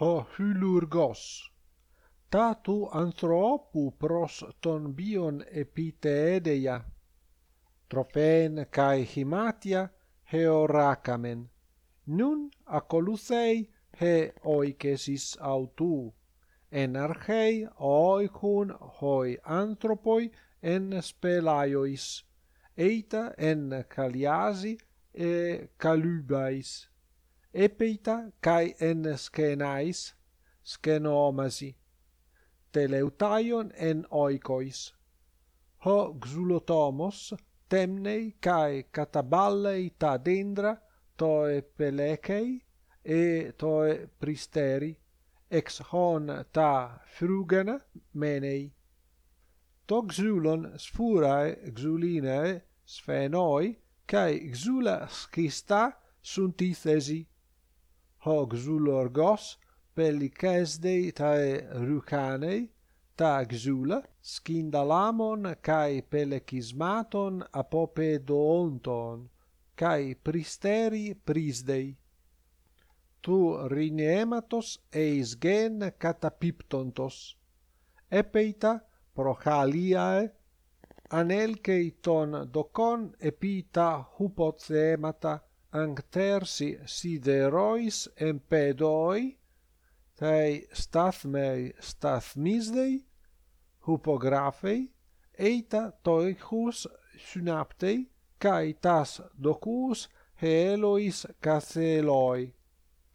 ho hylurgos. Ta tu anthropu pros ton bion epiteideia trofen kai himatia heorakamen. Nun acolusei he oikesis autou en archei oikun hoi anthropoi en spelaiois eita en kaliasi e kalubais epeita kai en skenais skenomasi teleutaion en oikois ho xulotomos temnei kai kataballei ta dendra toe pelekei e toe pristeri ex hon ta frugena menei. To xulon sfurae xulinae sphenoi kai xula schista sunt thesi hog zulorgos pelikesdei tae rucanei ta gzula skindalamon kai pelekismaton apopedoonton kai pristeri prisdei. Tu rinematos eisgen katapiptontos. Epeita prochaliae anelkei ton dokon epita hupothemata anctersi siderois empedoi, tai stathmei stathmisdei, hupographei, eita toichus synaptei, kai tas docus helois catheloi.